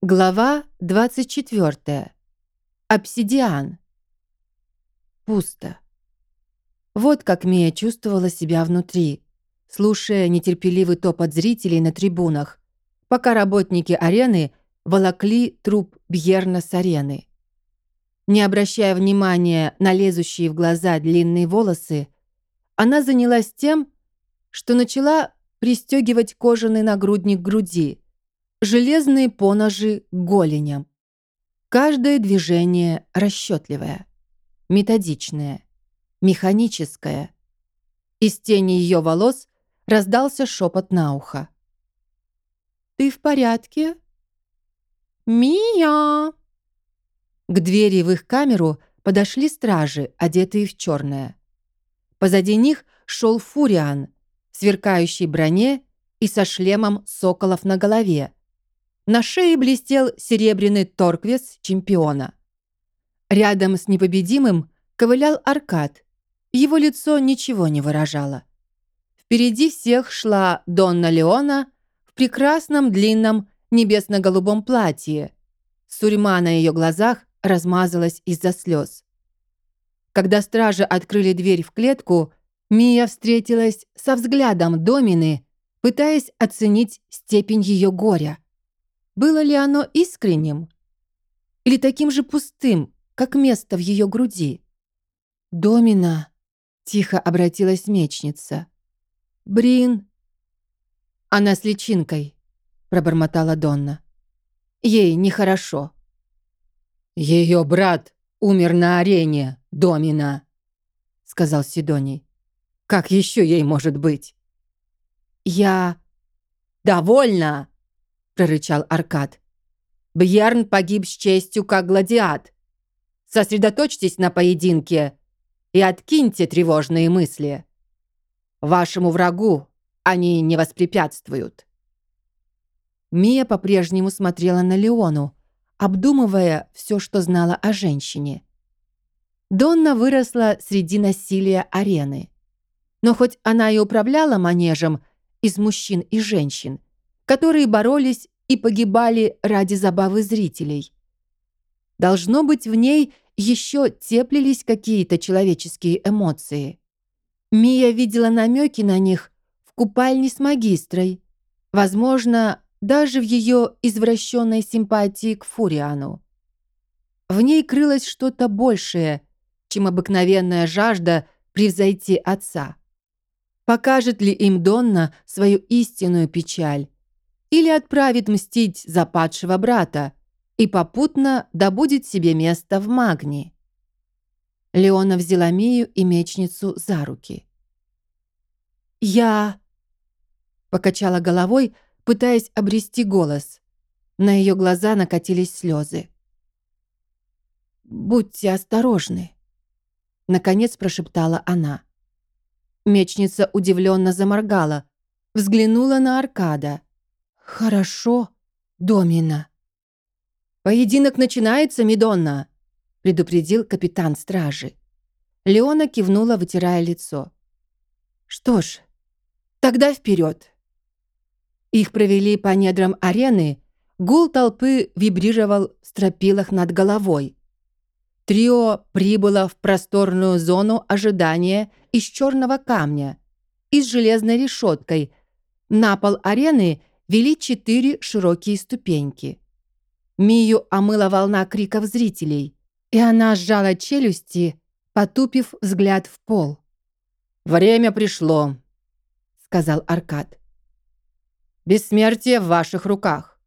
Глава 24. Обсидиан. Пусто. Вот как Мия чувствовала себя внутри, слушая нетерпеливый топот зрителей на трибунах, пока работники арены волокли труп Бьерна с арены. Не обращая внимания на лезущие в глаза длинные волосы, она занялась тем, что начала пристегивать кожаный нагрудник груди – железные поножи голеням. Каждое движение расчетливое, методичное, механическое. Из тени ее волос раздался шепот на ухо. «Ты в порядке?» «Мия!» К двери в их камеру подошли стражи, одетые в черное. Позади них шел Фуриан, сверкающий броне и со шлемом соколов на голове, на шее блестел серебряный торквес чемпиона. Рядом с непобедимым ковылял Аркад. Его лицо ничего не выражало. Впереди всех шла Донна Леона в прекрасном длинном небесно-голубом платье. Сурьма на ее глазах размазалась из-за слез. Когда стражи открыли дверь в клетку, Мия встретилась со взглядом Домины, пытаясь оценить степень ее горя. Было ли оно искренним? Или таким же пустым, как место в ее груди? «Домина», — тихо обратилась мечница. «Брин». «Она с личинкой», — пробормотала Донна. «Ей нехорошо». «Ее брат умер на арене, Домина», — сказал Сидоний. «Как еще ей может быть?» «Я...» «Довольно!» Прорычал Аркад. «Бьярн погиб с честью, как гладиат. Сосредоточьтесь на поединке и откиньте тревожные мысли. Вашему врагу они не воспрепятствуют». Мия по-прежнему смотрела на Леону, обдумывая все, что знала о женщине. Донна выросла среди насилия арены. Но хоть она и управляла манежем из мужчин и женщин, которые боролись и погибали ради забавы зрителей. Должно быть, в ней еще теплились какие-то человеческие эмоции. Мия видела намеки на них в купальне с магистрой, возможно, даже в ее извращенной симпатии к Фуриану. В ней крылось что-то большее, чем обыкновенная жажда превзойти отца. Покажет ли им Донна свою истинную печаль? Или отправит мстить за падшего брата и попутно добудет себе место в магнии. Леона взяла Мию и мечницу за руки. «Я...» — покачала головой, пытаясь обрести голос. На ее глаза накатились слезы. «Будьте осторожны», — наконец прошептала она. Мечница удивленно заморгала, взглянула на Аркада — «Хорошо, Домина». «Поединок начинается, Мидонна», — предупредил капитан стражи. Леона кивнула, вытирая лицо. «Что ж, тогда вперед. Их провели по недрам арены, гул толпы вибрировал в стропилах над головой. Трио прибыло в просторную зону ожидания из черного камня и с железной решеткой. На пол арены вели четыре широкие ступеньки. Мию омыла волна криков зрителей, и она сжала челюсти, потупив взгляд в пол. «Время пришло», — сказал Аркад. «Бессмертие в ваших руках.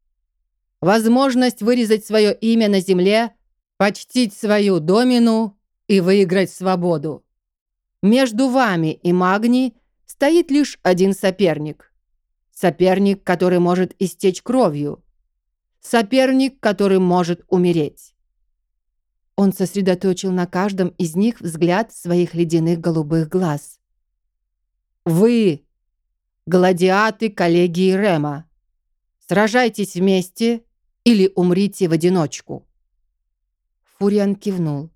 Возможность вырезать свое имя на земле, почтить свою домину и выиграть свободу. Между вами и Магни стоит лишь один соперник. Соперник, который может истечь кровью. Соперник, который может умереть. Он сосредоточил на каждом из них взгляд своих ледяных голубых глаз. «Вы — гладиаты коллегии Рема. Сражайтесь вместе или умрите в одиночку». Фуриан кивнул.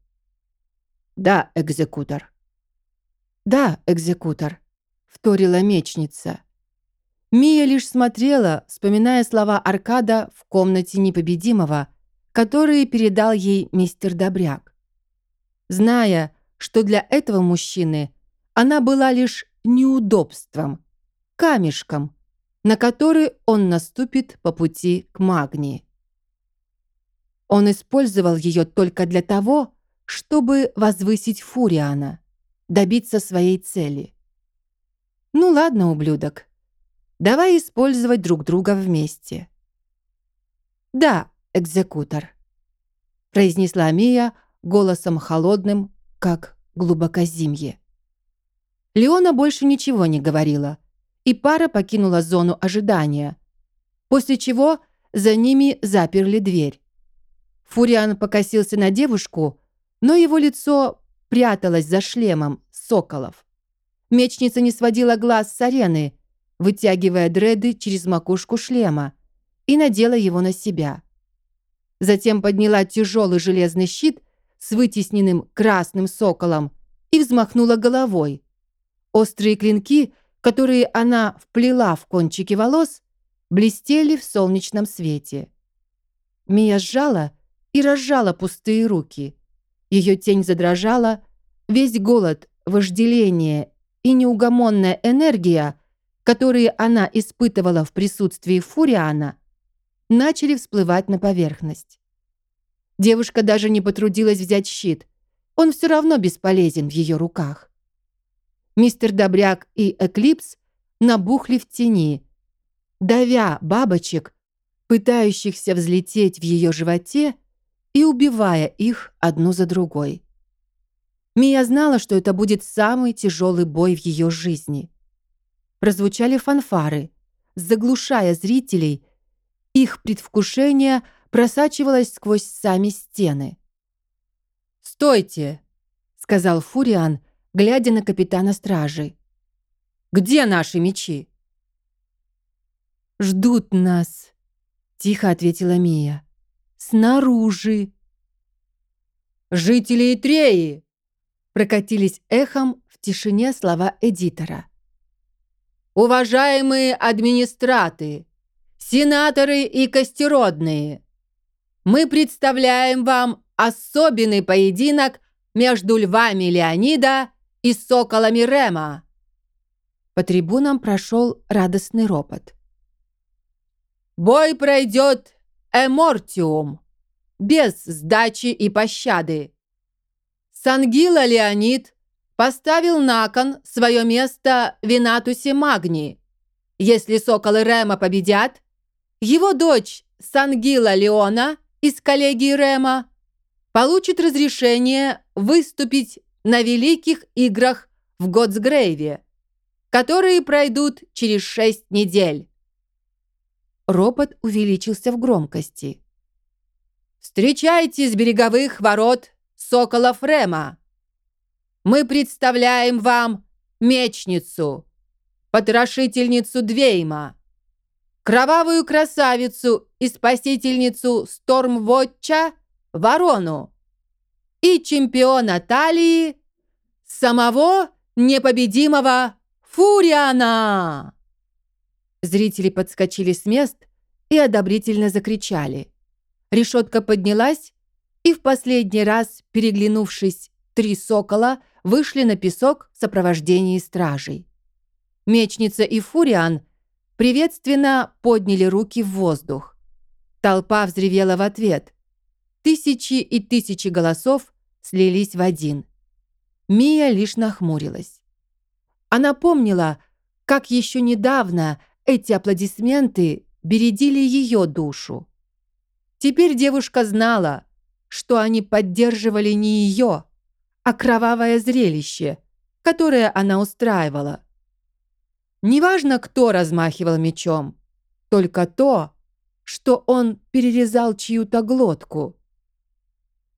«Да, экзекутор». «Да, экзекутор», — вторила мечница. Мия лишь смотрела, вспоминая слова Аркада в комнате непобедимого, которые передал ей мистер Добряк. Зная, что для этого мужчины она была лишь неудобством, камешком, на который он наступит по пути к магнии. Он использовал ее только для того, чтобы возвысить Фуриана, добиться своей цели. Ну ладно, ублюдок, давай использовать друг друга вместе. Да, экзекутор, произнесла Мия голосом холодным, как глубокозимье. Леона больше ничего не говорила, и пара покинула зону ожидания, после чего за ними заперли дверь. Фуриан покосился на девушку, но его лицо пряталось за шлемом соколов. Мечница не сводила глаз с арены, вытягивая дреды через макушку шлема, и надела его на себя. Затем подняла тяжелый железный щит с вытесненным красным соколом и взмахнула головой. Острые клинки, которые она вплела в кончики волос, блестели в солнечном свете. Мия сжала и разжала пустые руки. Ее тень задрожала, весь голод, вожделение и неугомонная энергия, которые она испытывала в присутствии Фуриана, начали всплывать на поверхность. Девушка даже не потрудилась взять щит. Он все равно бесполезен в ее руках. Мистер Добряк и Эклипс набухли в тени, давя бабочек, пытающихся взлететь в ее животе и убивая их одну за другой. Мия знала, что это будет самый тяжелый бой в ее жизни. Прозвучали фанфары, заглушая зрителей, их предвкушение – просачивалась сквозь сами стены. «Стойте!» — сказал Фуриан, глядя на капитана стражи. «Где наши мечи?» «Ждут нас», — тихо ответила Мия. «Снаружи». «Жители Итреи!» прокатились эхом в тишине слова эдитора. «Уважаемые администраты, сенаторы и костеродные, мы представляем вам особенный поединок между львами Леонида и соколами Рема». По трибунам прошел радостный ропот. «Бой пройдет эмортиум, без сдачи и пощады. Сангила Леонид поставил на кон свое место Винатусе Магни. Если соколы Рема победят, его дочь Сангила Леона – из коллегии Рема получит разрешение выступить на Великих играх в Готсгрейве, которые пройдут через шесть недель. Ропот увеличился в громкости. «Встречайте с береговых ворот Соколов Рема. Мы представляем вам мечницу, потрошительницу Двейма, кровавую красавицу и спасительницу Стормвотча Ворону и чемпиона Талии самого непобедимого Фуриана. Зрители подскочили с мест и одобрительно закричали. Решетка поднялась, и в последний раз, переглянувшись, три сокола вышли на песок в сопровождении стражей. Мечница и Фуриан – приветственно подняли руки в воздух. Толпа взревела в ответ. Тысячи и тысячи голосов слились в один. Мия лишь нахмурилась. Она помнила, как еще недавно эти аплодисменты бередили ее душу. Теперь девушка знала, что они поддерживали не ее, а кровавое зрелище, которое она устраивала. Неважно, кто размахивал мечом, только то, что он перерезал чью-то глотку.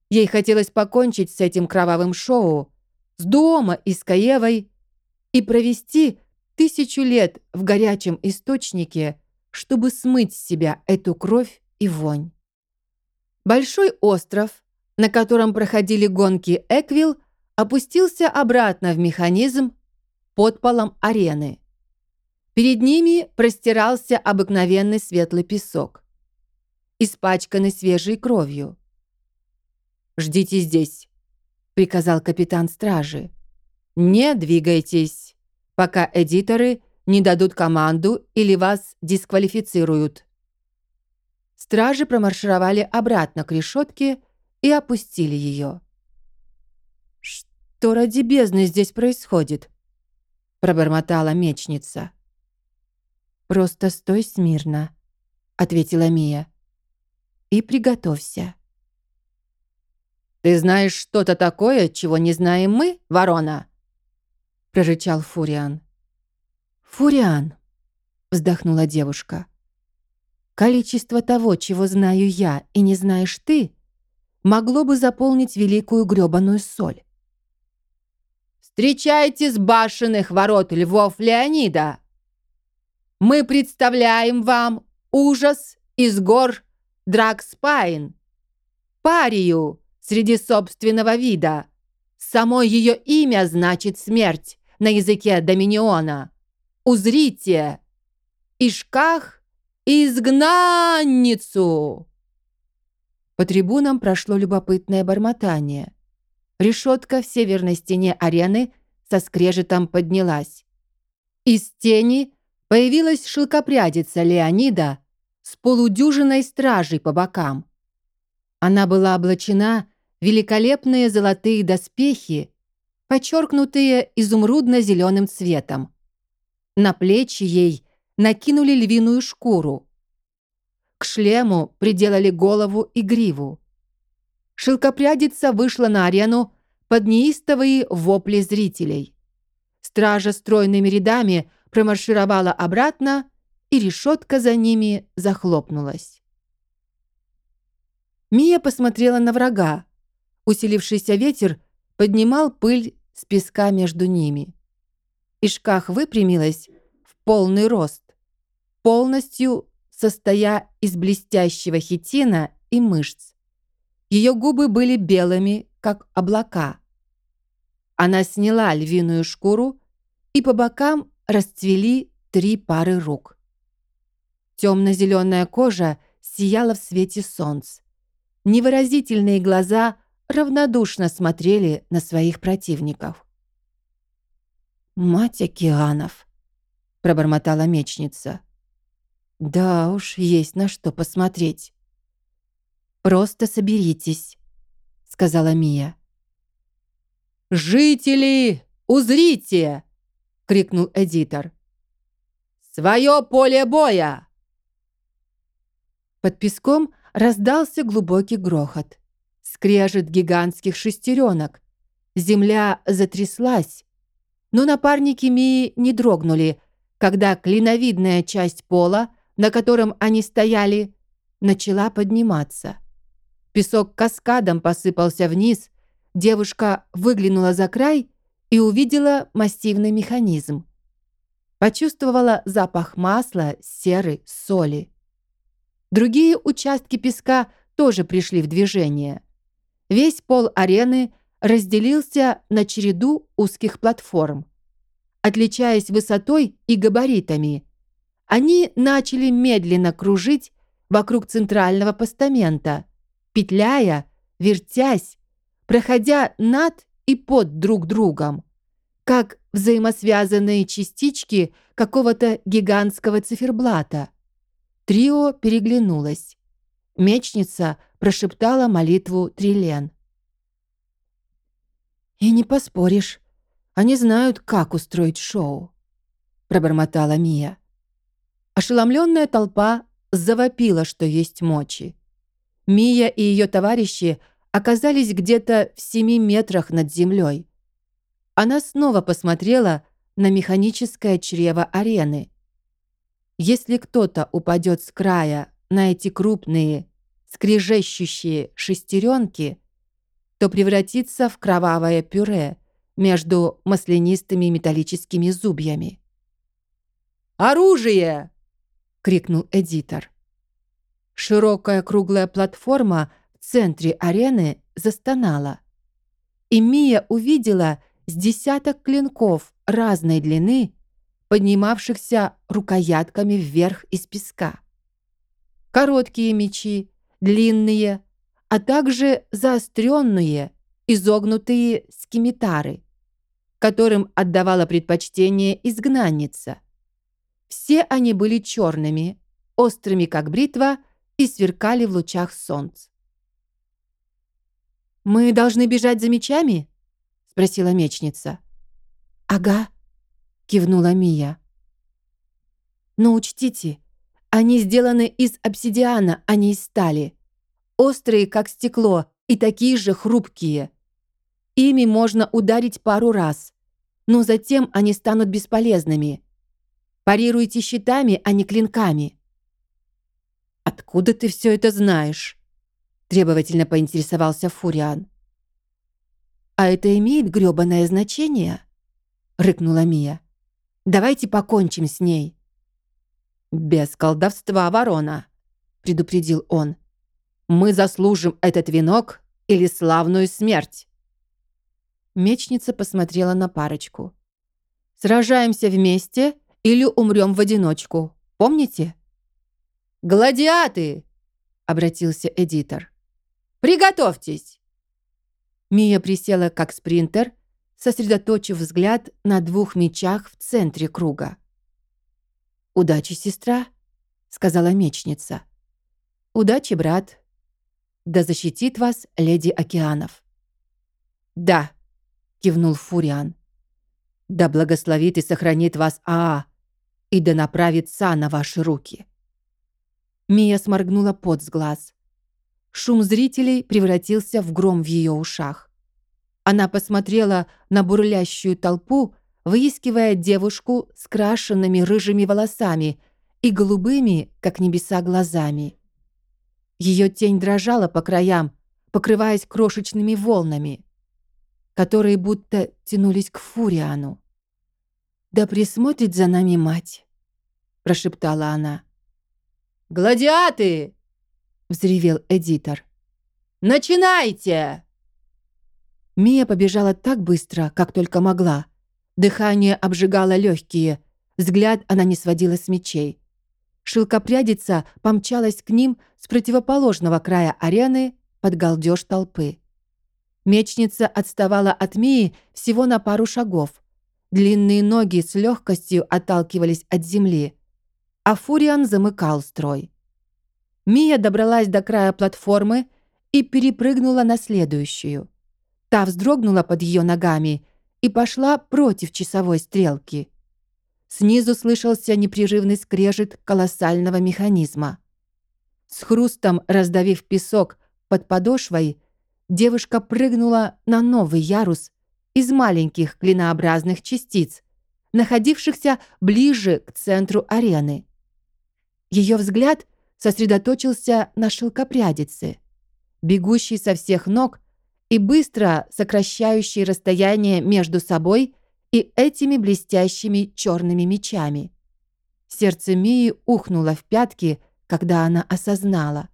Ей хотелось покончить с этим кровавым шоу, с Дуома и Скаевой и провести тысячу лет в горячем источнике, чтобы смыть с себя эту кровь и вонь. Большой остров, на котором проходили гонки Эквил, опустился обратно в механизм под полом арены. Перед ними простирался обыкновенный светлый песок, испачканный свежей кровью. «Ждите здесь», — приказал капитан стражи. «Не двигайтесь, пока эдиторы не дадут команду или вас дисквалифицируют». Стражи промаршировали обратно к решетке и опустили ее. «Что ради бездны здесь происходит?» — пробормотала мечница. «Просто стой смирно», — ответила Мия. «И приготовься». «Ты знаешь что-то такое, чего не знаем мы, ворона?» — прорычал Фуриан. «Фуриан», — вздохнула девушка. «Количество того, чего знаю я и не знаешь ты, могло бы заполнить великую грёбаную соль». «Встречайте с башенных ворот львов Леонида!» мы представляем вам ужас из гор Дракспайн, парию среди собственного вида. Само ее имя значит смерть на языке Доминиона. Узрите! Ишках изгнанницу! По трибунам прошло любопытное бормотание. Решетка в северной стене арены со скрежетом поднялась. Из тени появилась шелкопрядица Леонида с полудюжиной стражей по бокам. Она была облачена в великолепные золотые доспехи, подчеркнутые изумрудно-зеленым цветом. На плечи ей накинули львиную шкуру. К шлему приделали голову и гриву. Шелкопрядица вышла на арену под неистовые вопли зрителей. Стража стройными рядами промаршировала обратно, и решетка за ними захлопнулась. Мия посмотрела на врага. Усилившийся ветер поднимал пыль с песка между ними. Ишках выпрямилась в полный рост, полностью состоя из блестящего хитина и мышц. Ее губы были белыми, как облака. Она сняла львиную шкуру, и по бокам расцвели три пары рук. Темно-зеленая кожа сияла в свете солнца. Невыразительные глаза равнодушно смотрели на своих противников. «Мать океанов!» — пробормотала мечница. «Да уж, есть на что посмотреть». «Просто соберитесь», — сказала Мия. «Жители, узрите!» крикнул эдитор. «Свое поле боя!» Под песком раздался глубокий грохот. Скрежет гигантских шестеренок. Земля затряслась. Но напарники Мии не дрогнули, когда клиновидная часть пола, на котором они стояли, начала подниматься. Песок каскадом посыпался вниз. Девушка выглянула за край и увидела массивный механизм. Почувствовала запах масла, серы, соли. Другие участки песка тоже пришли в движение. Весь пол арены разделился на череду узких платформ. Отличаясь высотой и габаритами, они начали медленно кружить вокруг центрального постамента, петляя, вертясь, проходя над и под друг другом, как взаимосвязанные частички какого-то гигантского циферблата. Трио переглянулось. Мечница прошептала молитву Трилен. «И не поспоришь, они знают, как устроить шоу», пробормотала Мия. Ошеломленная толпа завопила, что есть мочи. Мия и ее товарищи оказались где-то в семи метрах над землей. Она снова посмотрела на механическое чрево арены. Если кто-то упадет с края на эти крупные, скрежещущие шестеренки, то превратится в кровавое пюре между маслянистыми металлическими зубьями. «Оружие!» — крикнул эдитор. Широкая круглая платформа в центре арены застонала. И Мия увидела с десяток клинков разной длины, поднимавшихся рукоятками вверх из песка. Короткие мечи, длинные, а также заостренные, изогнутые скимитары, которым отдавала предпочтение изгнанница. Все они были черными, острыми, как бритва, и сверкали в лучах солнца. «Мы должны бежать за мечами?» — спросила мечница. «Ага», — кивнула Мия. «Но учтите, они сделаны из обсидиана, а не из стали. Острые, как стекло, и такие же хрупкие. Ими можно ударить пару раз, но затем они станут бесполезными. Парируйте щитами, а не клинками». «Откуда ты все это знаешь?» требовательно поинтересовался Фуриан. «А это имеет грёбаное значение?» — рыкнула Мия. «Давайте покончим с ней». «Без колдовства, ворона», — предупредил он. «Мы заслужим этот венок или славную смерть». Мечница посмотрела на парочку. «Сражаемся вместе или умрем в одиночку, помните?» «Гладиаты!» — обратился эдитор. Приготовьтесь!» Мия присела как спринтер, сосредоточив взгляд на двух мечах в центре круга. «Удачи, сестра», — сказала мечница. «Удачи, брат. Да защитит вас леди океанов». «Да», — кивнул Фуриан. «Да благословит и сохранит вас Аа, и да направит Са на ваши руки». Мия сморгнула пот с глаз. Шум зрителей превратился в гром в ее ушах. Она посмотрела на бурлящую толпу, выискивая девушку с крашенными рыжими волосами и голубыми, как небеса, глазами. Ее тень дрожала по краям, покрываясь крошечными волнами, которые будто тянулись к Фуриану. «Да присмотрит за нами мать», — прошептала она. «Гладиаты!» — взревел эдитор. «Начинайте!» Мия побежала так быстро, как только могла. Дыхание обжигало легкие. Взгляд она не сводила с мечей. Шелкопрядица помчалась к ним с противоположного края арены под галдеж толпы. Мечница отставала от Мии всего на пару шагов. Длинные ноги с легкостью отталкивались от земли, а Фуриан замыкал строй. Мия добралась до края платформы и перепрыгнула на следующую. Та вздрогнула под ее ногами и пошла против часовой стрелки. Снизу слышался непрерывный скрежет колоссального механизма. С хрустом раздавив песок под подошвой, девушка прыгнула на новый ярус из маленьких клинообразных частиц, находившихся ближе к центру арены. Ее взгляд — сосредоточился на шелкопрядице, бегущей со всех ног и быстро сокращающей расстояние между собой и этими блестящими черными мечами. Сердце Мии ухнуло в пятки, когда она осознала.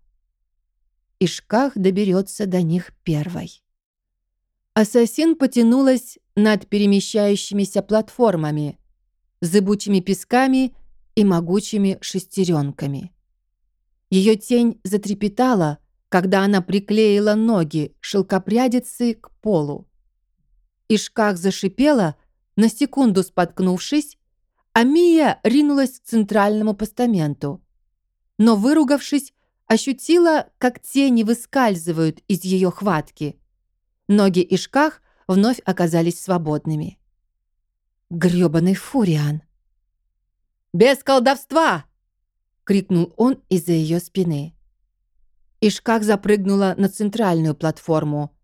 Ишках доберется до них первой. Ассасин потянулась над перемещающимися платформами, зыбучими песками и могучими шестеренками. Ее тень затрепетала, когда она приклеила ноги шелкопрядицы к полу. Ишках зашипела, на секунду споткнувшись, а Мия ринулась к центральному постаменту. Но, выругавшись, ощутила, как тени выскальзывают из ее хватки. Ноги Ишках вновь оказались свободными. Грёбаный фуриан. «Без колдовства!» — крикнул он из-за ее спины. Ишках запрыгнула на центральную платформу.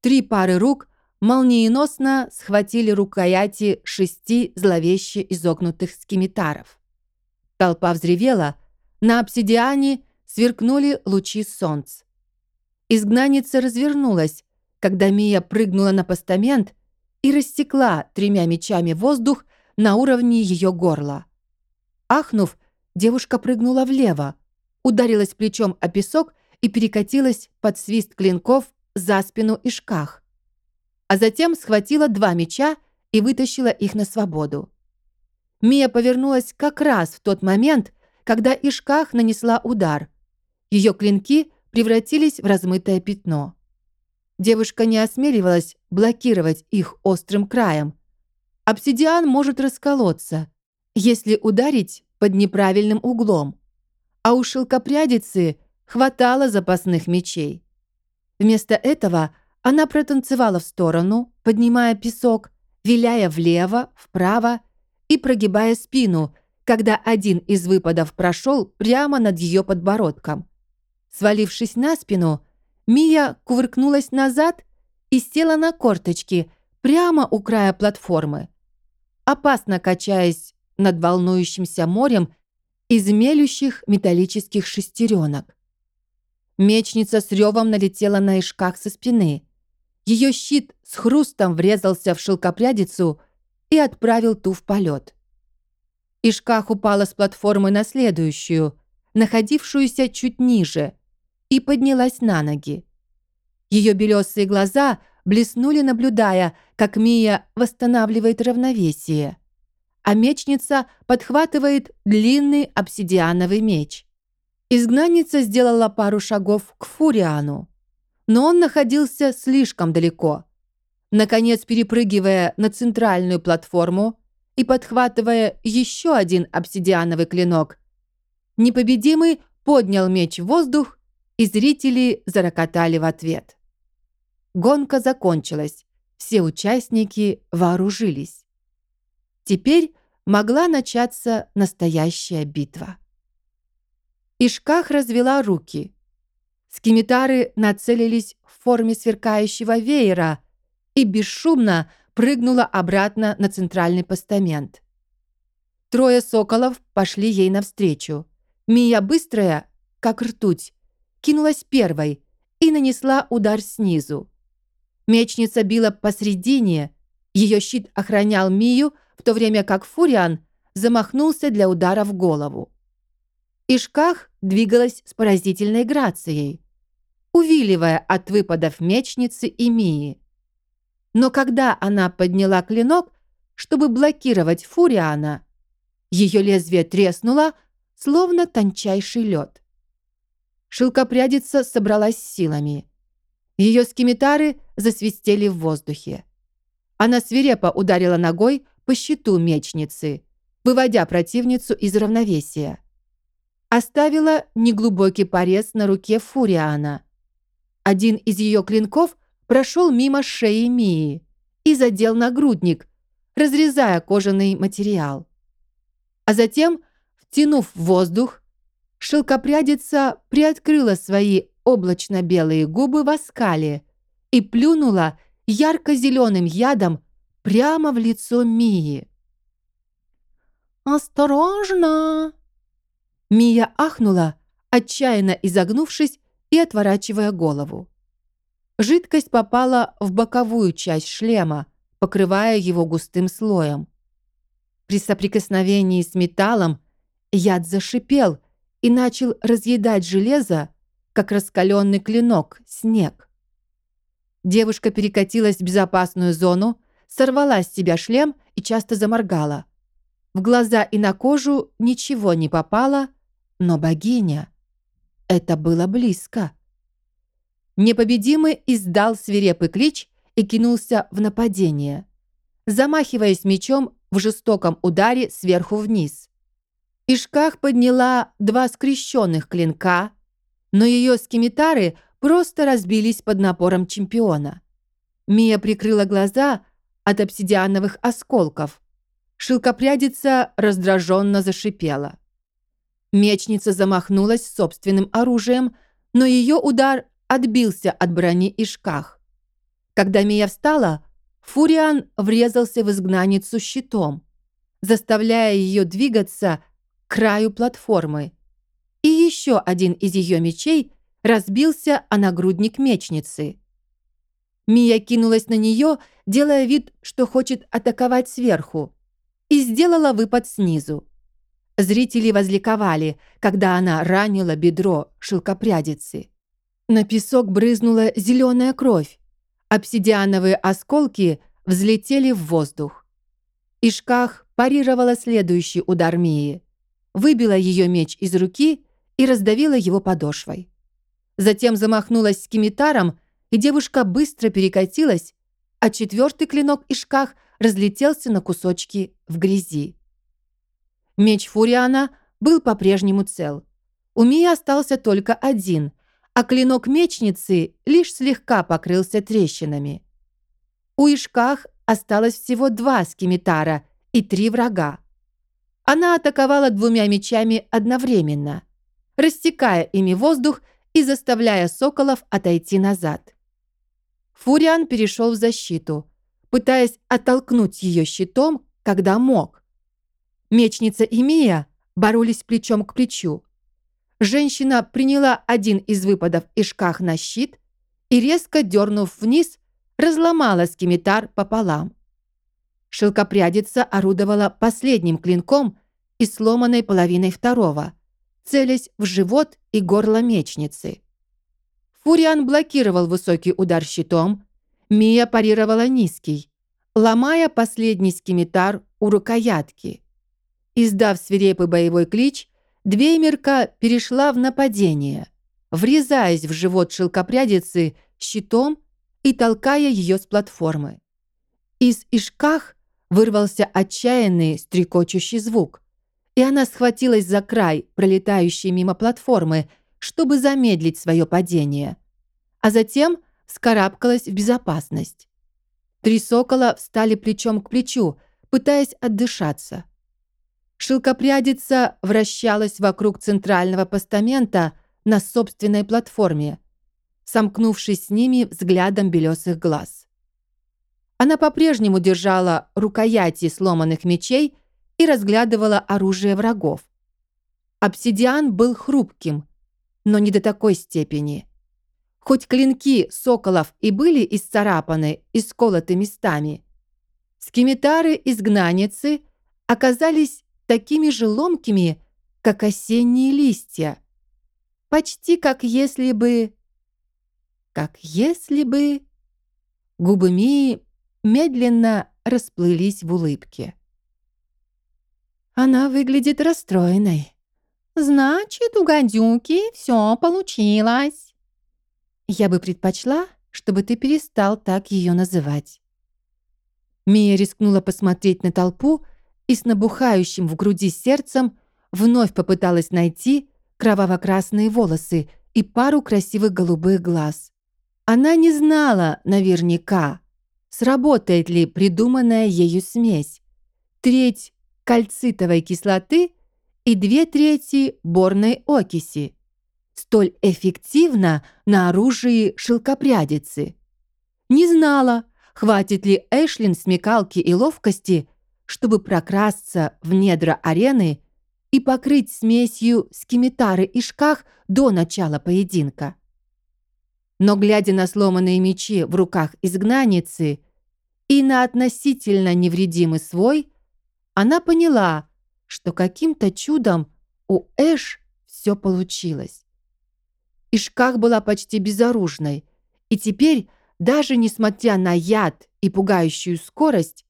Три пары рук молниеносно схватили рукояти шести зловеще изогнутых скимитаров. Толпа взревела, на обсидиане сверкнули лучи солнца. Изгнанница развернулась, когда Мия прыгнула на постамент и растекла тремя мечами воздух на уровне ее горла. Ахнув, Девушка прыгнула влево, ударилась плечом о песок и перекатилась под свист клинков за спину Ишках. А затем схватила два меча и вытащила их на свободу. Мия повернулась как раз в тот момент, когда Ишках нанесла удар. Ее клинки превратились в размытое пятно. Девушка не осмеливалась блокировать их острым краем. Обсидиан может расколоться, если ударить под неправильным углом. А у шелкопрядицы хватало запасных мечей. Вместо этого она протанцевала в сторону, поднимая песок, виляя влево, вправо и прогибая спину, когда один из выпадов прошел прямо над ее подбородком. Свалившись на спину, Мия кувыркнулась назад и села на корточки прямо у края платформы, опасно качаясь над волнующимся морем из мелющих металлических шестеренок. Мечница с ревом налетела на ишках со спины. Ее щит с хрустом врезался в шелкопрядицу и отправил ту в полет. Ишках упала с платформы на следующую, находившуюся чуть ниже, и поднялась на ноги. Ее белесые глаза блеснули, наблюдая, как Мия восстанавливает равновесие, а мечница подхватывает длинный обсидиановый меч. Изгнанница сделала пару шагов к Фуриану, но он находился слишком далеко. Наконец, перепрыгивая на центральную платформу и подхватывая еще один обсидиановый клинок, непобедимый поднял меч в воздух и зрители зарокотали в ответ. Гонка закончилась, все участники вооружились. Теперь могла начаться настоящая битва. Ишках развела руки. Скимитары нацелились в форме сверкающего веера и бесшумно прыгнула обратно на центральный постамент. Трое соколов пошли ей навстречу. Мия быстрая, как ртуть, кинулась первой и нанесла удар снизу. Мечница била посредине, ее щит охранял Мию, в то время как Фуриан замахнулся для удара в голову. Ишках двигалась с поразительной грацией, увиливая от выпадов мечницы и Мии. Но когда она подняла клинок, чтобы блокировать Фуриана, ее лезвие треснуло, словно тончайший лед. Шелкопрядица собралась силами. Ее скимитары засвистели в воздухе. Она свирепо ударила ногой по щиту мечницы, выводя противницу из равновесия. Оставила неглубокий порез на руке Фуриана. Один из ее клинков прошел мимо шеи Мии и задел нагрудник, разрезая кожаный материал. А затем, втянув воздух, шелкопрядица приоткрыла свои облачно-белые губы в оскале и плюнула ярко-зеленым ядом прямо в лицо Мии. «Осторожно!» Мия ахнула, отчаянно изогнувшись и отворачивая голову. Жидкость попала в боковую часть шлема, покрывая его густым слоем. При соприкосновении с металлом яд зашипел, и начал разъедать железо, как раскаленный клинок, снег. Девушка перекатилась в безопасную зону, сорвала с себя шлем и часто заморгала. В глаза и на кожу ничего не попало, но богиня... Это было близко. Непобедимый издал свирепый клич и кинулся в нападение, замахиваясь мечом в жестоком ударе сверху вниз. Ишках подняла два скрещенных клинка, но ее скимитары просто разбились под напором чемпиона. Мия прикрыла глаза от обсидиановых осколков. Шелкопрядица раздраженно зашипела. Мечница замахнулась собственным оружием, но ее удар отбился от брони Ишках. Когда Мия встала, Фуриан врезался в изгнанницу щитом, заставляя ее двигаться краю платформы. И еще один из ее мечей разбился о нагрудник мечницы. Мия кинулась на нее, делая вид, что хочет атаковать сверху, и сделала выпад снизу. Зрители возликовали, когда она ранила бедро шелкопрядицы. На песок брызнула зеленая кровь. Обсидиановые осколки взлетели в воздух. Ишках парировала следующий удар Мии, выбила ее меч из руки и раздавила его подошвой. Затем замахнулась скимитаром, и девушка быстро перекатилась, а четвертый клинок Ишках разлетелся на кусочки в грязи. Меч Фуриана был по-прежнему цел. У Мии остался только один, а клинок мечницы лишь слегка покрылся трещинами. У Ишках осталось всего два скимитара и три врага. Она атаковала двумя мечами одновременно, растекая ими воздух и заставляя соколов отойти назад. Фуриан перешел в защиту, пытаясь оттолкнуть ее щитом, когда мог. Мечница и Мия боролись плечом к плечу. Женщина приняла один из выпадов Ишках на щит и, резко дернув вниз, разломала скимитар пополам. Шелкопрядица орудовала последним клинком и сломанной половиной второго, целясь в живот и горло мечницы. Фуриан блокировал высокий удар щитом, Мия парировала низкий, ломая последний скимитар у рукоятки. Издав свирепый боевой клич, Двеймерка перешла в нападение, врезаясь в живот шелкопрядицы щитом и толкая ее с платформы. Из Ишках вырвался отчаянный стрекочущий звук, и она схватилась за край, пролетающей мимо платформы, чтобы замедлить свое падение, а затем скарабкалась в безопасность. Три сокола встали плечом к плечу, пытаясь отдышаться. Шелкопрядица вращалась вокруг центрального постамента на собственной платформе, сомкнувшись с ними взглядом белесых глаз. Она по-прежнему держала рукояти сломанных мечей и разглядывала оружие врагов. Обсидиан был хрупким, но не до такой степени. Хоть клинки соколов и были исцарапаны и сколоты местами, скимитары-изгнанницы оказались такими же ломкими, как осенние листья. Почти как если бы... Как если бы... Губы Мии медленно расплылись в улыбке. Она выглядит расстроенной. «Значит, у гадюки все получилось». «Я бы предпочла, чтобы ты перестал так ее называть». Мия рискнула посмотреть на толпу и с набухающим в груди сердцем вновь попыталась найти кроваво-красные волосы и пару красивых голубых глаз. Она не знала наверняка, сработает ли придуманная ею смесь. Треть кальцитовой кислоты и две трети борной окиси, столь эффективно на оружии шелкопрядицы. Не знала, хватит ли Эшлин смекалки и ловкости, чтобы прокрасться в недра арены и покрыть смесью скимитары и шках до начала поединка. Но, глядя на сломанные мечи в руках изгнанницы и на относительно невредимый свой, она поняла, что каким-то чудом у Эш все получилось. Ишках была почти безоружной, и теперь, даже несмотря на яд и пугающую скорость,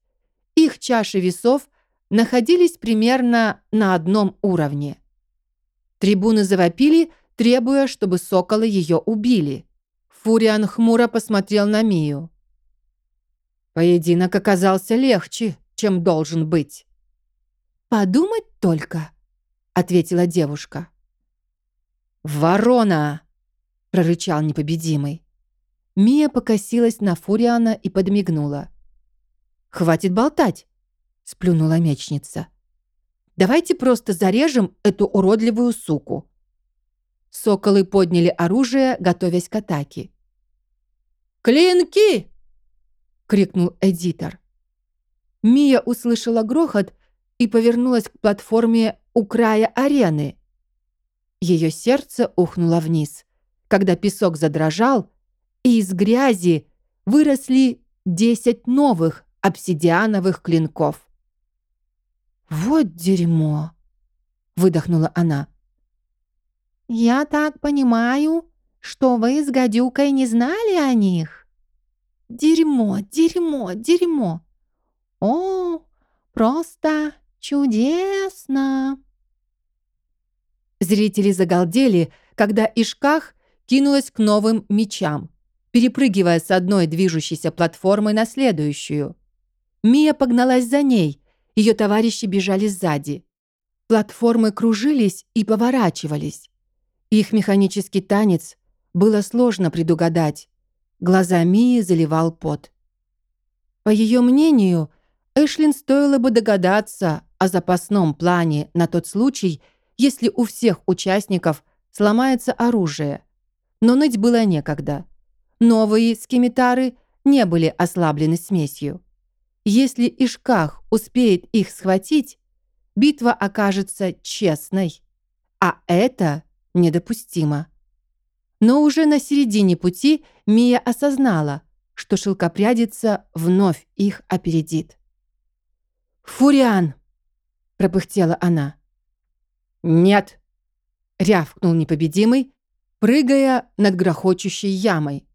их чаши весов находились примерно на одном уровне. Трибуны завопили, требуя, чтобы соколы ее убили. Фуриан хмуро посмотрел на Мию. Поединок оказался легче, чем должен быть. «Подумать только», — ответила девушка. «Ворона!» — прорычал непобедимый. Мия покосилась на Фуриана и подмигнула. «Хватит болтать!» — сплюнула мечница. «Давайте просто зарежем эту уродливую суку». Соколы подняли оружие, готовясь к атаке. «Клинки!» — крикнул эдитор. Мия услышала грохот и повернулась к платформе у края арены. Ее сердце ухнуло вниз, когда песок задрожал, и из грязи выросли десять новых обсидиановых клинков. «Вот дерьмо!» — выдохнула она. «Я так понимаю, что вы с гадюкой не знали о них?» «Дерьмо, дерьмо, дерьмо!» «О, просто чудесно!» Зрители загалдели, когда Ишках кинулась к новым мечам, перепрыгивая с одной движущейся платформы на следующую. Мия погналась за ней, ее товарищи бежали сзади. Платформы кружились и поворачивались. Их механический танец было сложно предугадать. Глаза Мии заливал пот. По ее мнению, Эшлин стоило бы догадаться о запасном плане на тот случай, если у всех участников сломается оружие. Но ныть было некогда. Новые скимитары не были ослаблены смесью. Если Ишках успеет их схватить, битва окажется честной. А это недопустимо. Но уже на середине пути Мия осознала, что шелкопрядица вновь их опередит. «Фуриан!» — пропыхтела она. «Нет!» — рявкнул непобедимый, прыгая над грохочущей ямой.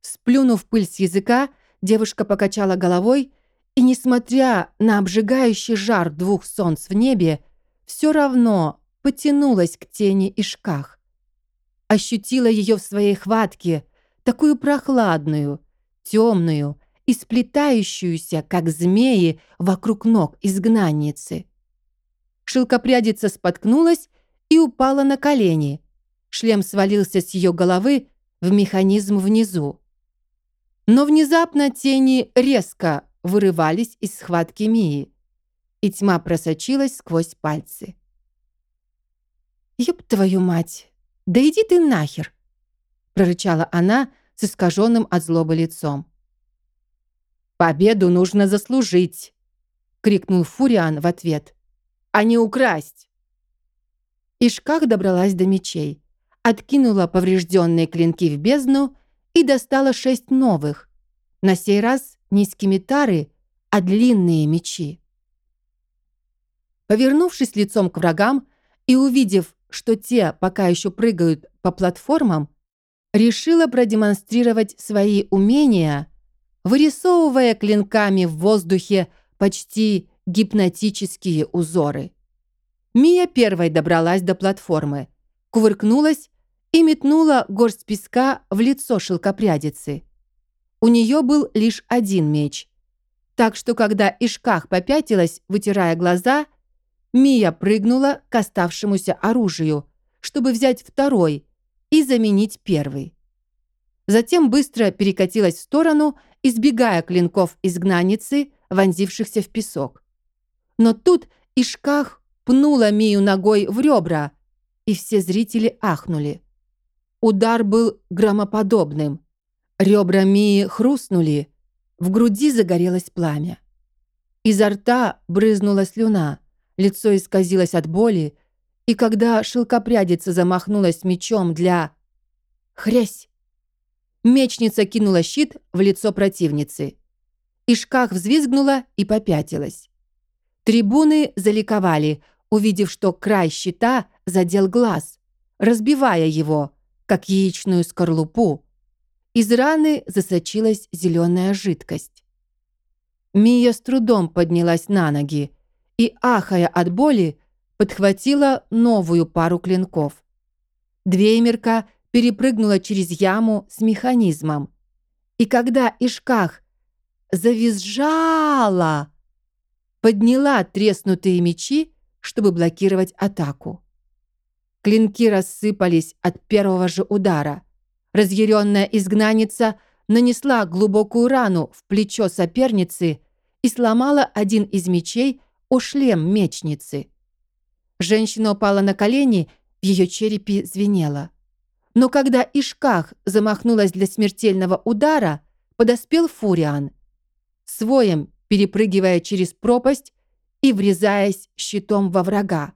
Сплюнув пыль с языка, девушка покачала головой и, несмотря на обжигающий жар двух солнц в небе, все равно потянулась к тени и шках. Ощутила ее в своей хватке, такую прохладную, темную и сплетающуюся, как змеи, вокруг ног изгнанницы. Шелкопрядица споткнулась и упала на колени. Шлем свалился с ее головы в механизм внизу. Но внезапно тени резко вырывались из схватки Мии, и тьма просочилась сквозь пальцы. «Ёб твою мать! Да иди ты нахер!» прорычала она с искаженным от злобы лицом. «Победу нужно заслужить!» крикнул Фуриан в ответ а не украсть. Ишках добралась до мечей, откинула поврежденные клинки в бездну и достала шесть новых. На сей раз не скимитары, а длинные мечи. Повернувшись лицом к врагам и увидев, что те пока еще прыгают по платформам, решила продемонстрировать свои умения, вырисовывая клинками в воздухе почти гипнотические узоры. Мия первой добралась до платформы, кувыркнулась и метнула горсть песка в лицо шелкопрядицы. У нее был лишь один меч. Так что, когда Ишках попятилась, вытирая глаза, Мия прыгнула к оставшемуся оружию, чтобы взять второй и заменить первый. Затем быстро перекатилась в сторону, избегая клинков изгнанницы, вонзившихся в песок. Но тут Ишках пнула Мию ногой в ребра, и все зрители ахнули. Удар был громоподобным. Ребра Мии хрустнули, в груди загорелось пламя. Изо рта брызнула слюна, лицо исказилось от боли, и когда шелкопрядица замахнулась мечом для... Хрясь! Мечница кинула щит в лицо противницы. Ишках взвизгнула и попятилась. Трибуны заликовали, увидев, что край щита задел глаз, разбивая его, как яичную скорлупу. Из раны засочилась зеленая жидкость. Мия с трудом поднялась на ноги и, ахая от боли, подхватила новую пару клинков. Двеймерка перепрыгнула через яму с механизмом. И когда Ишках завизжала, подняла треснутые мечи, чтобы блокировать атаку. Клинки рассыпались от первого же удара. Разъяренная изгнанница нанесла глубокую рану в плечо соперницы и сломала один из мечей о шлем мечницы. Женщина упала на колени, в ее черепе звенело. Но когда Ишках замахнулась для смертельного удара, подоспел Фуриан. Своем перепрыгивая через пропасть и врезаясь щитом во врага.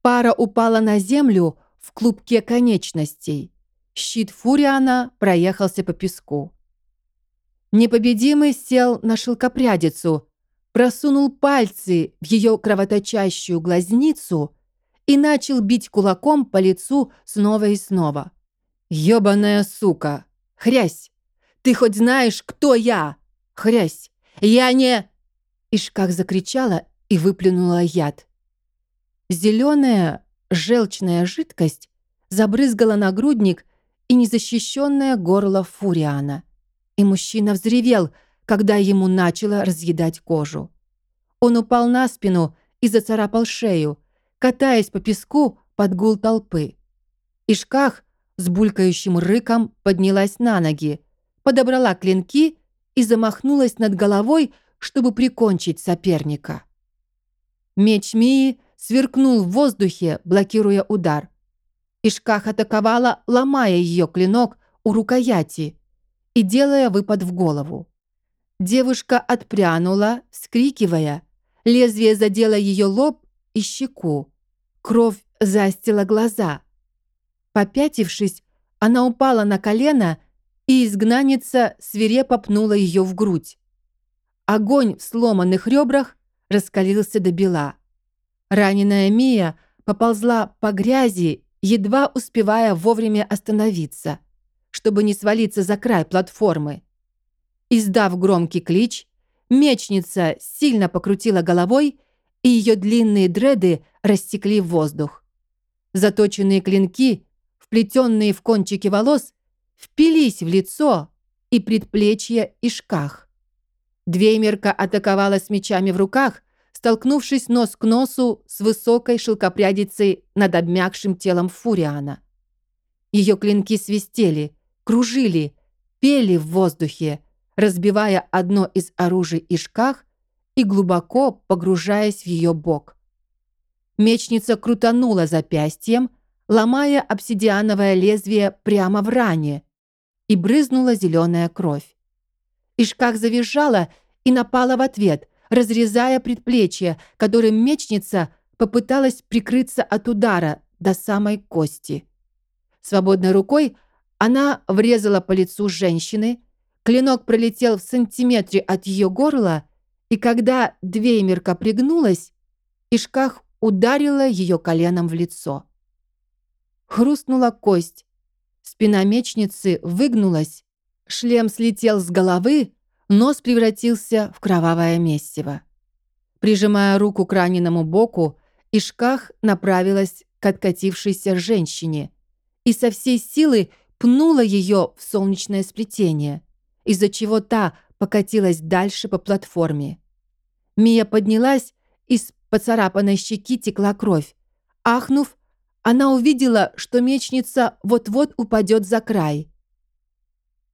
Пара упала на землю в клубке конечностей. Щит Фуриана проехался по песку. Непобедимый сел на шелкопрядицу, просунул пальцы в ее кровоточащую глазницу и начал бить кулаком по лицу снова и снова. «Ёбаная сука! Хрясь! Ты хоть знаешь, кто я? Хрясь! «Я не...» Ишках закричала и выплюнула яд. Зеленая желчная жидкость забрызгала нагрудник и незащищенное горло Фуриана. И мужчина взревел, когда ему начало разъедать кожу. Он упал на спину и зацарапал шею, катаясь по песку под гул толпы. Ишках с булькающим рыком поднялась на ноги, подобрала клинки и замахнулась над головой, чтобы прикончить соперника. Меч Мии сверкнул в воздухе, блокируя удар. Ишках атаковала, ломая ее клинок у рукояти и делая выпад в голову. Девушка отпрянула, вскрикивая. Лезвие задело ее лоб и щеку. Кровь застила глаза. Попятившись, она упала на колено, и изгнанница свирепо пнула ее в грудь. Огонь в сломанных ребрах раскалился до бела. Раненая Мия поползла по грязи, едва успевая вовремя остановиться, чтобы не свалиться за край платформы. Издав громкий клич, мечница сильно покрутила головой, и ее длинные дреды растекли в воздух. Заточенные клинки, вплетенные в кончики волос, впились в лицо и предплечье и шках. Двеймерка атаковала с мечами в руках, столкнувшись нос к носу с высокой шелкопрядицей над обмякшим телом Фуриана. Ее клинки свистели, кружили, пели в воздухе, разбивая одно из оружий Ишках и глубоко погружаясь в ее бок. Мечница крутанула запястьем, ломая обсидиановое лезвие прямо в ране, и брызнула зеленая кровь. Ишках завизжала и напала в ответ, разрезая предплечье, которым мечница попыталась прикрыться от удара до самой кости. Свободной рукой она врезала по лицу женщины, клинок пролетел в сантиметре от ее горла, и когда Двеймерка пригнулась, Ишках ударила ее коленом в лицо. Хрустнула кость. Спина мечницы выгнулась, Шлем слетел с головы, нос превратился в кровавое месиво. Прижимая руку к раненому боку, Ишках направилась к откатившейся женщине и со всей силы пнула ее в солнечное сплетение, из-за чего та покатилась дальше по платформе. Мия поднялась, из поцарапанной щеки текла кровь. Ахнув, она увидела, что мечница вот-вот упадет за край –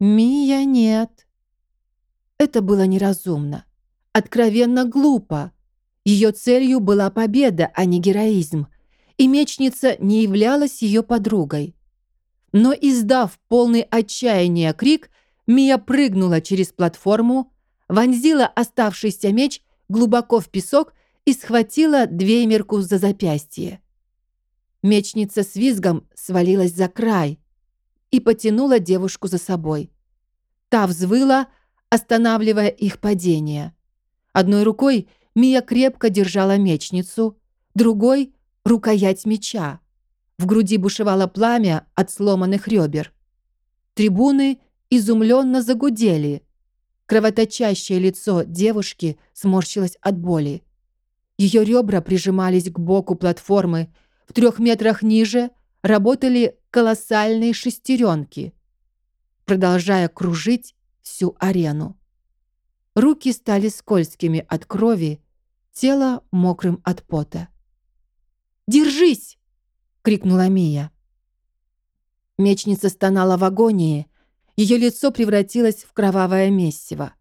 Мия нет. Это было неразумно. Откровенно глупо. Ее целью была победа, а не героизм. И мечница не являлась ее подругой. Но издав полный отчаяния крик, Мия прыгнула через платформу, вонзила оставшийся меч глубоко в песок и схватила Двеймерку за запястье. Мечница с визгом свалилась за край, и потянула девушку за собой. Та взвыла, останавливая их падение. Одной рукой Мия крепко держала мечницу, другой — рукоять меча. В груди бушевало пламя от сломанных ребер. Трибуны изумленно загудели. Кровоточащее лицо девушки сморщилось от боли. Ее ребра прижимались к боку платформы. В трех метрах ниже работали колоссальные шестеренки, продолжая кружить всю арену. Руки стали скользкими от крови, тело мокрым от пота. «Держись!» — крикнула Мия. Мечница стонала в агонии, ее лицо превратилось в кровавое месиво.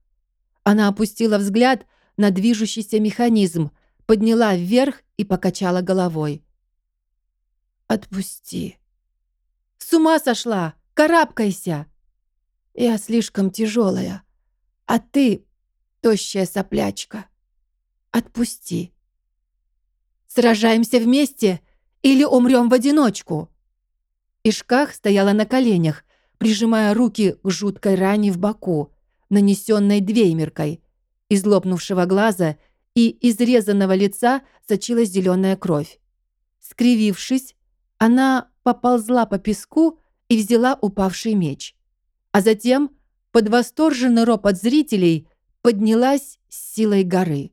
Она опустила взгляд на движущийся механизм, подняла вверх и покачала головой. «Отпусти», с ума сошла! Карабкайся!» «Я слишком тяжелая, а ты тощая соплячка. Отпусти!» «Сражаемся вместе или умрем в одиночку?» Ишках стояла на коленях, прижимая руки к жуткой ране в боку, нанесенной двеймеркой. Из лопнувшего глаза и изрезанного лица сочилась зеленая кровь. Скривившись, она поползла по песку и взяла упавший меч. А затем, под восторженный ропот зрителей, поднялась с силой горы.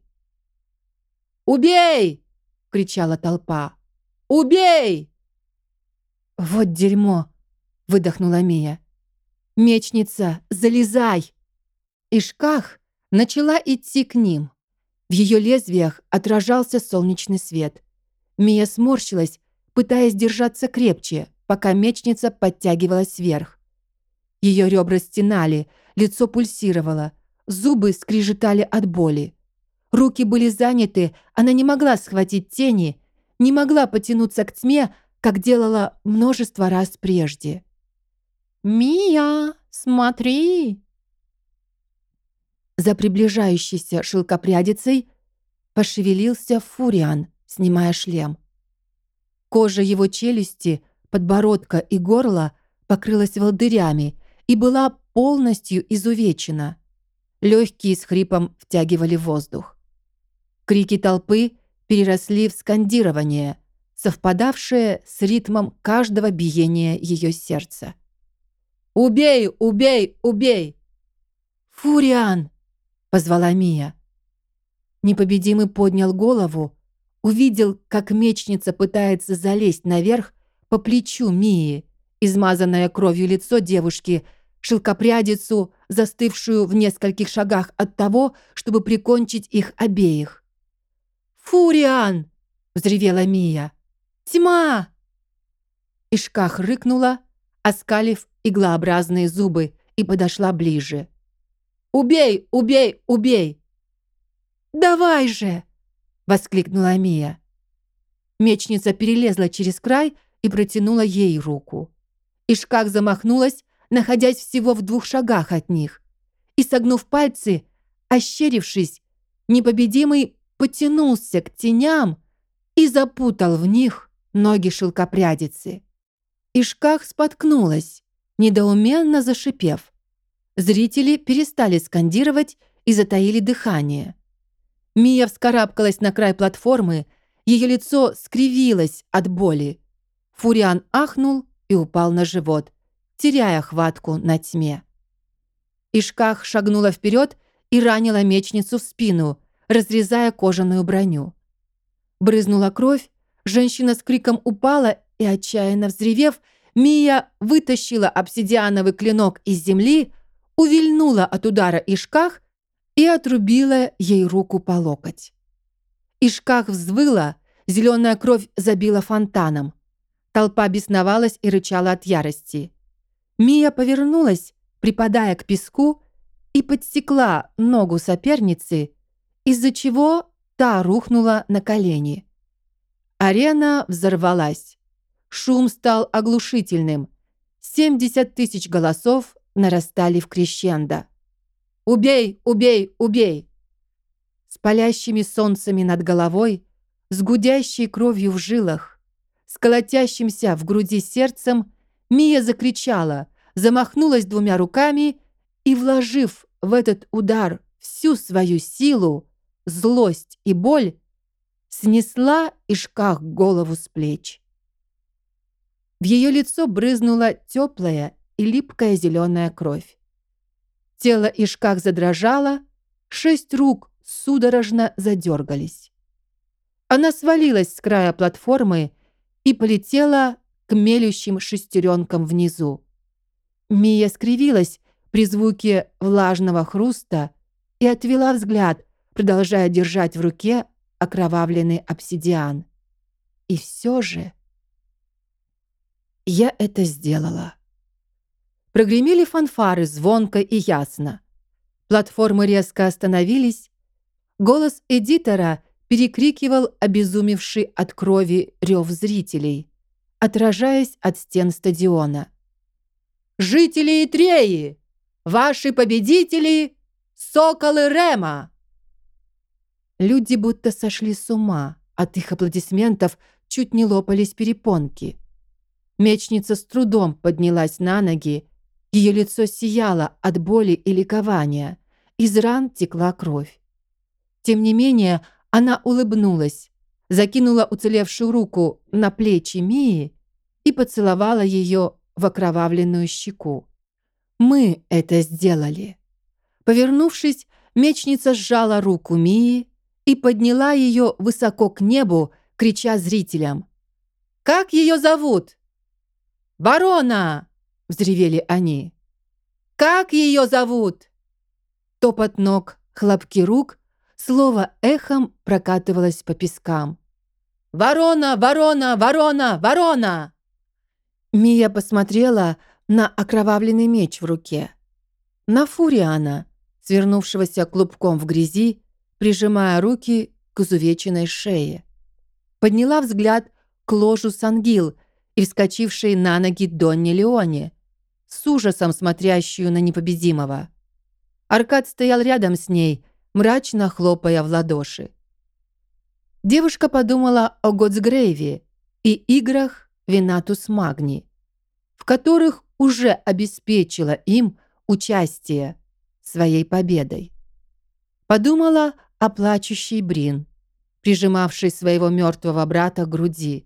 Убей!» — кричала толпа. «Убей!» «Вот дерьмо!» — выдохнула Мия. «Мечница, залезай!» Ишках начала идти к ним. В ее лезвиях отражался солнечный свет. Мия сморщилась, пытаясь держаться крепче, пока мечница подтягивалась вверх. Ее ребра стенали, лицо пульсировало, зубы скрежетали от боли. Руки были заняты, она не могла схватить тени, не могла потянуться к тьме, как делала множество раз прежде. «Мия, смотри!» За приближающейся шелкопрядицей пошевелился Фуриан, снимая шлем. Кожа его челюсти, подбородка и горла покрылась волдырями и была полностью изувечена. Легкие с хрипом втягивали воздух. Крики толпы переросли в скандирование, совпадавшее с ритмом каждого биения ее сердца. «Убей! Убей! Убей!» «Фуриан!» — позвала Мия. Непобедимый поднял голову, увидел, как мечница пытается залезть наверх по плечу Мии, измазанное кровью лицо девушки, шелкопрядицу, застывшую в нескольких шагах от того, чтобы прикончить их обеих. «Фуриан!» — взревела Мия. «Тьма!» Ишках рыкнула, оскалив иглообразные зубы, и подошла ближе. «Убей! Убей! Убей!» «Давай же!» — воскликнула Мия. Мечница перелезла через край и протянула ей руку. Ишках замахнулась, находясь всего в двух шагах от них. И, согнув пальцы, ощерившись, непобедимый потянулся к теням и запутал в них ноги шелкопрядицы. Ишках споткнулась, недоуменно зашипев. Зрители перестали скандировать и затаили дыхание. Мия вскарабкалась на край платформы, ее лицо скривилось от боли. Фуриан ахнул и упал на живот, теряя хватку на тьме. Ишках шагнула вперед и ранила мечницу в спину, разрезая кожаную броню. Брызнула кровь, женщина с криком упала и, отчаянно взревев, Мия вытащила обсидиановый клинок из земли, увильнула от удара Ишках и отрубила ей руку по локоть. Ишках взвыла, зеленая кровь забила фонтаном. Толпа бесновалась и рычала от ярости. Мия повернулась, припадая к песку, и подсекла ногу соперницы, из-за чего та рухнула на колени. Арена взорвалась. Шум стал оглушительным. 70 тысяч голосов нарастали в крещендо. «Убей! Убей! Убей!» С палящими солнцами над головой, с гудящей кровью в жилах, с колотящимся в груди сердцем, Мия закричала, замахнулась двумя руками и, вложив в этот удар всю свою силу, злость и боль, снесла Ишках голову с плеч. В ее лицо брызнула теплая и липкая зеленая кровь. Тело Ишках задрожало, шесть рук судорожно задергались. Она свалилась с края платформы и полетела к мелющим шестеренкам внизу. Мия скривилась при звуке влажного хруста и отвела взгляд, продолжая держать в руке окровавленный обсидиан. И все же я это сделала. Прогремели фанфары звонко и ясно. Платформы резко остановились. Голос эдитора перекрикивал обезумевший от крови рев зрителей, отражаясь от стен стадиона. «Жители Итреи! Ваши победители — соколы Рема!» Люди будто сошли с ума. От их аплодисментов чуть не лопались перепонки. Мечница с трудом поднялась на ноги. Ее лицо сияло от боли и ликования. Из ран текла кровь. Тем не менее, она улыбнулась, закинула уцелевшую руку на плечи Мии и поцеловала ее в окровавленную щеку. «Мы это сделали». Повернувшись, мечница сжала руку Мии и подняла ее высоко к небу, крича зрителям. «Как ее зовут?» «Ворона!» — взревели они. «Как ее зовут?» Топот ног, хлопки рук, слово эхом прокатывалось по пескам. «Ворона! Ворона! Ворона! Ворона!» Мия посмотрела на окровавленный меч в руке. На Фуриана, свернувшегося клубком в грязи, прижимая руки к изувеченной шее. Подняла взгляд к ложу Сангил и вскочившей на ноги Донни Леоне, с ужасом смотрящую на непобедимого. Аркад стоял рядом с ней, мрачно хлопая в ладоши. Девушка подумала о Готсгрейве и играх Винатус Магни, в которых уже обеспечила им участие своей победой. Подумала о плачущей Брин, прижимавшей своего мертвого брата к груди,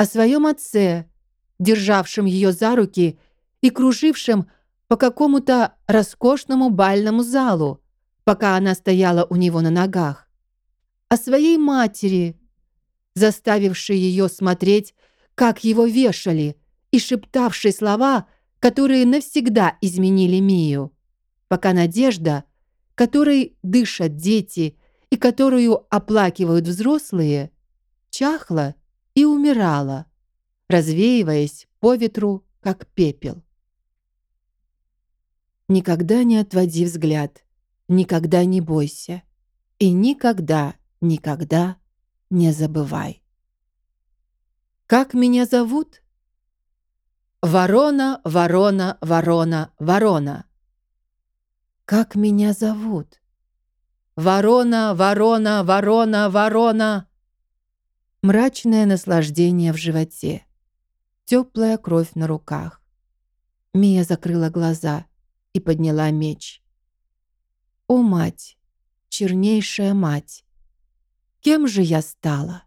о своем отце, державшем ее за руки и кружившем по какому-то роскошному бальному залу, пока она стояла у него на ногах, о своей матери, заставившей ее смотреть, как его вешали, и шептавшей слова, которые навсегда изменили Мию, пока надежда, которой дышат дети и которую оплакивают взрослые, чахла и умирала, развеиваясь по ветру, как пепел. Никогда не отводи взгляд, никогда не бойся и никогда, никогда не забывай. Как меня зовут? Ворона, ворона, ворона, ворона. Как меня зовут? Ворона, ворона, ворона, ворона. Мрачное наслаждение в животе. Теплая кровь на руках. Мия закрыла глаза и подняла меч. О, мать, чернейшая мать, кем же я стала?